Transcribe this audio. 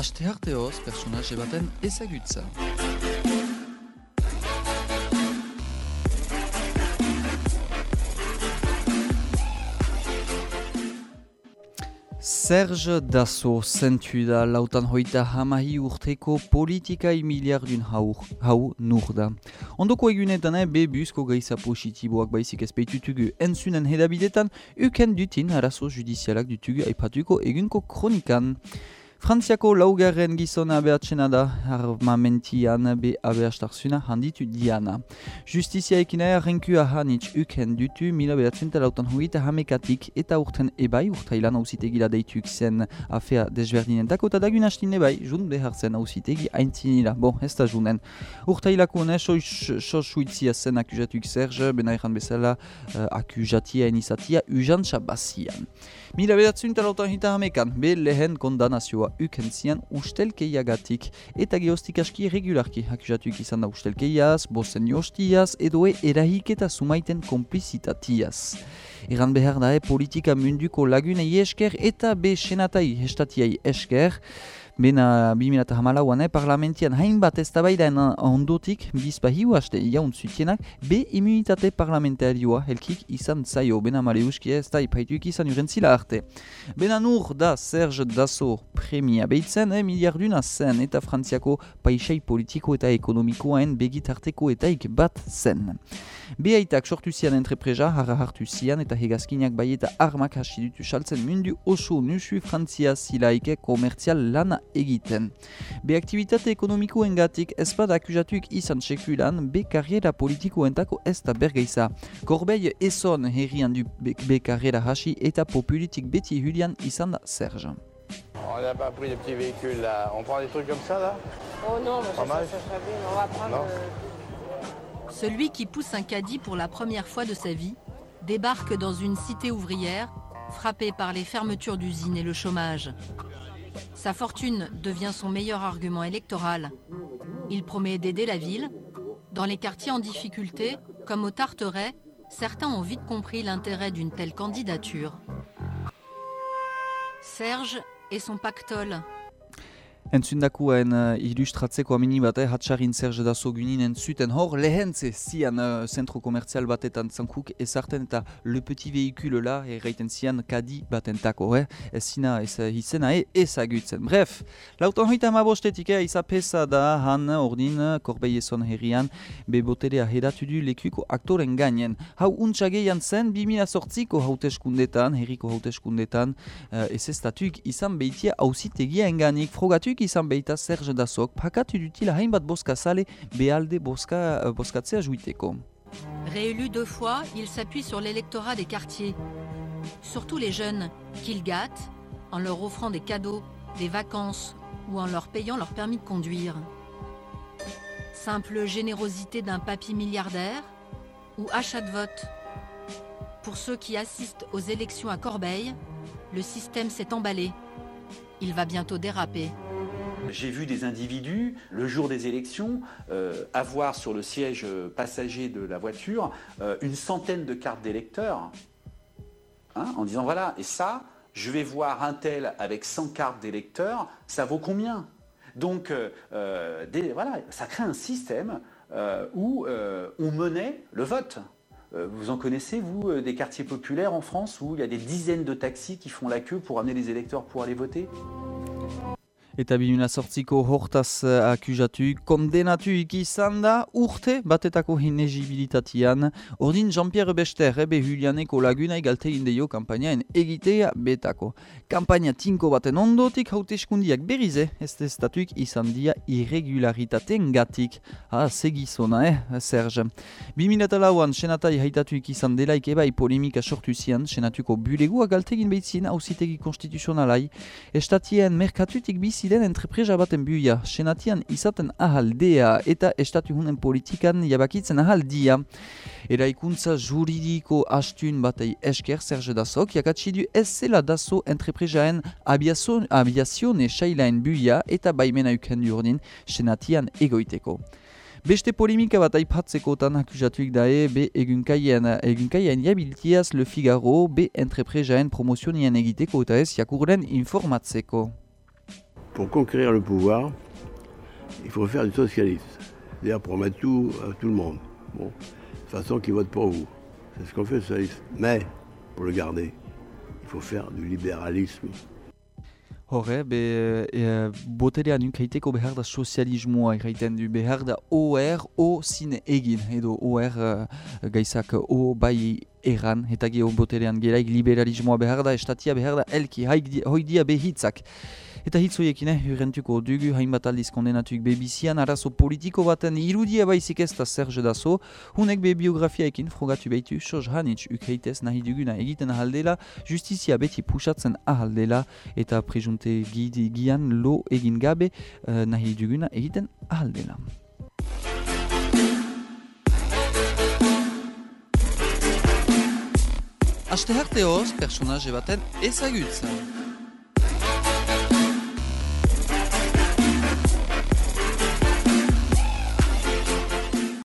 Aste arteoz, personaje baten ezagutza. Serge Dasso zentu da lautan hoita hamahi urteko politika miliardun hau, hau nur da. Ondoko egunetan e, be buzko gaiza positiboak baizik ezpeitutugu entzunen hedabidetan, uken dutin arazo judizialak dutugu aipatuko egunko kronikan. Frantziako laugarren gizona behatxena da armamentian be abeastarzuna handitu diana. Justizia ekina errenkua hanitz uken dutu mila behatzen talautan huita hamekatik eta urten ebai urtailan hausitegi deituk zen afea desberdinentako eta dagun hastin ebai jun behar zen hausitegi haintzinila. Bon, ez da junen. Urtailako ne, suitzia zen akusatuk Serge, bena erran bezala uh, akusatia enizatia ujan txabazian. Mila behatzen talautan hita hamekan, be lehen kondanazioa ukentzian ustelkeiagatik eta geostik aski regularki akusatuik izan da ustelkeiaz, bozen jostiaz edo erahik eta sumaiten komplizitatiaz. Eran behar da e politika munduko lagunei esker eta be senatai estatiai esker, Bena 2008an, eh, parlamentian hainbat ez da baida ondotik bizpahiu haste iaun zutienak be immunitate parlamentarioa helkik izan zaio. Bena male uski ez da ipaituik izan urentzila arte. Bena nur da Serge Dasso premia behitzen, eh, miliarduna zen eta frantziako paisai politiko eta ekonomikoaen begitarteko eta ik bat zen. Behaitak sortu zian entrepresa, harra hartu zian eta hegazkinak bai eta armak hasi dutu saltzen mundu oso nusu frantzia zilaike komertzial lana egiten. Be aktivitate ekonomikoen gatik ez bada akusatuik izan sekulan, be karriera politikoentako ez da bergeiza. Korbei eson herrian du be karriera hasi eta populitik beti hulian izan da Serge. On n'a pas pris de petits véhicules là. On prend des trucs comme ça là? Oh non, mais ça, ça, ça serait bien. On va prendre. Non. euh, Celui qui pousse un caddie pour la première fois de sa vie débarque dans une cité ouvrière frappée par les fermetures d'usines et le chômage. Sa fortune devient son meilleur argument électoral. Il promet d'aider la ville. Dans les quartiers en difficulté, comme au Tarteret, certains ont vite compris l'intérêt d'une telle candidature. Serge et son pactole. Entzundakoen uh, ilustratzeko amini bat, eh, hatxarin Serge Dasso gunin entzuten hor, lehentze zian uh, zentro komertzial batetan zankuk ezarten eta le petit véhicule la erraiten zian kadi batentako, eh? ez zina ez uh, izena e ezagutzen. Bref, lautan hoita amabostetik eh, izapesa da han ordin korbei ezon herrian be boterea hedatu du lekuko aktoren gainen. Hau untxageian zen 2008ko hauteskundetan, herriko hauteskundetan, uh, ez datuik izan behitia hausitegia enganik frogatuk Réélu deux fois, il s'appuie sur l'électorat des quartiers. Surtout les jeunes, qu'il gâte en leur offrant des cadeaux, des vacances ou en leur payant leur permis de conduire. Simple générosité d'un papy milliardaire ou achat de vote. Pour ceux qui assistent aux élections à Corbeil, le système s'est emballé. Il va bientôt déraper. J'ai vu des individus, le jour des élections, euh, avoir sur le siège passager de la voiture euh, une centaine de cartes d'électeurs, hein, en disant voilà, et ça, je vais voir un tel avec 100 cartes d'électeurs, ça vaut combien? Donc, euh, voilà, ça crée un système où on menait le vote. Vous en connaissez, vous, des quartiers populaires en France où il y a des dizaines de taxis qui font la queue pour amener les électeurs pour aller voter? Eta biluna sortziko hortaz uh, akusatu kondenatuik izan da urte batetako hinegibilitatian. Ordin Jean-Pierre Bester ebe Julianeko laguna egalte indeio kampainaen egitea betako. Kampaina tinko baten ondotik hauteskundiak berize ez estatuik izan dia irregularitate gatik. Ah, segizona, eh, Serge. 2008an senatai haitatuik izan delaik ebai polemika sortu zian senatuko bulegua galtegin behitzien hausitegi konstituzionalai. Estatien merkatutik biziren entrepresa baten buia, senatian izaten ahaldea eta estatu hunen politikan jabakitzen ahaldia. Eraikuntza juridiko astun batei esker Serge Dasok jakatsi du ez zela daso entrepresaen abiazio- abiazione sailaen buia eta baimena uken du ordin senatian egoiteko. Beste polemika bat aipatzekotan akusatuik dae be egunkaien, egunkaien jabiltiaz Le Figaro be entrepresaen promozionien egiteko eta ez jakurren informatzeko. Pour conquérir le pouvoir, il faut faire du socialisme. C'est-à-dire promettre tout à tout le monde. Bon, de façon qu'ils votent pour vous? C'est ce qu'on fait le socialisme. Mais, pour le garder, il faut faire du libéralisme. Horre, be, e, boterean ukaiteko behar da sozialismoa egiten du, behar da OR, O zine egin, edo OR uh, gaizak O bai erran, eta geho boterean geraik liberalismoa behar da, estatia behar da elki, hoi dia behitzak. Eta hitzoiekin, eh, hurrentuko dugu, hainbat aldiz kondenatuik bebizian, arazo politiko baten irudia baizik ez da Serge Dazo, hunek be biografiaekin frogatu behitu, soz hanitz ukreitez nahi duguna egiten ahaldela, justizia beti pusatzen ahaldela, eta prejunte gidi gian lo egin gabe uh, nahi duguna egiten ahaldela. Aste harteoz, personaje baten ezagutzen.